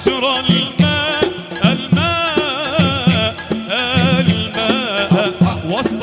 حجر الماء الماء الماء وسط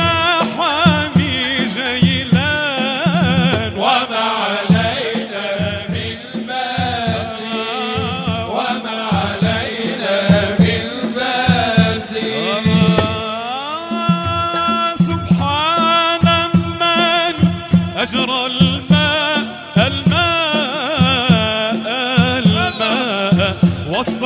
أجرى الماء الماء الماء وصل